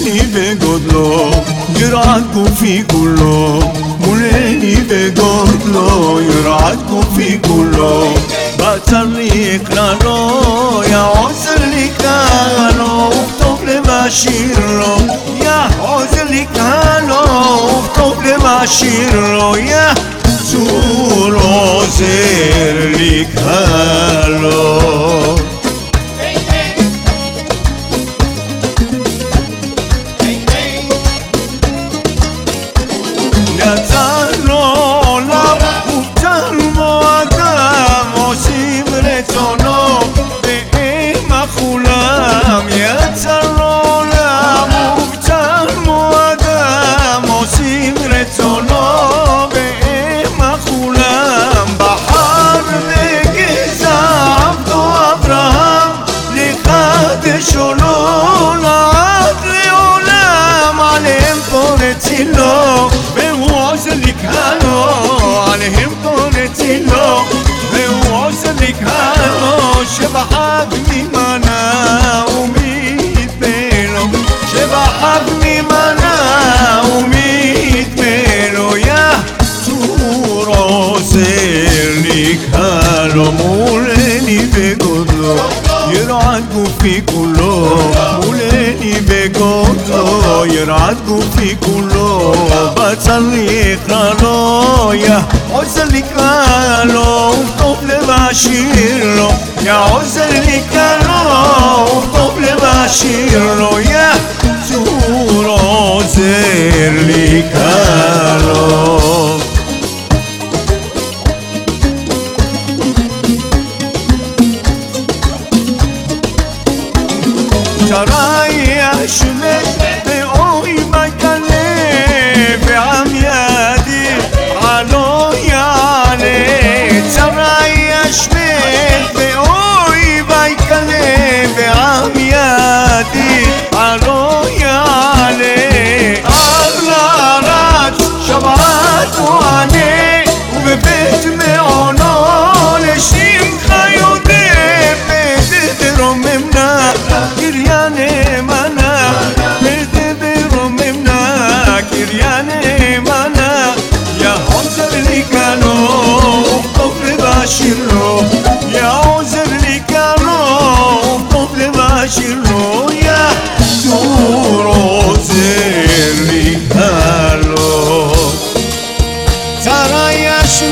Muleni pe godlo, jurat cu ficulo Muleni pe godlo, jurat cu ficulo Bațarli claro, ia o zăli claro Tople mașiro, ia o zăli claro Tople mașiro, ia Zuro zerli غلام بحار بجزام وأبرام. لقد شلون عدل ولام عليهم طنتيلو بوعز اللي كانوا عليهم طنتيلو بوعز اللي كانوا شبحة Άντε καλούφι, κουλόφι, ολένη, παιγόντου. Άντε καλούφι, κουλόφι, ανοίγει, καλόφι, κουλόφι, ανοίγει, καλόφι, κουλόφι, ανοίγει, καλόφι, κουλόφι, κουλόφι, ανοίγει, καλόφι, κουλόφι, ανοίγει, καλόφι, şaraya şüme Sana yaş?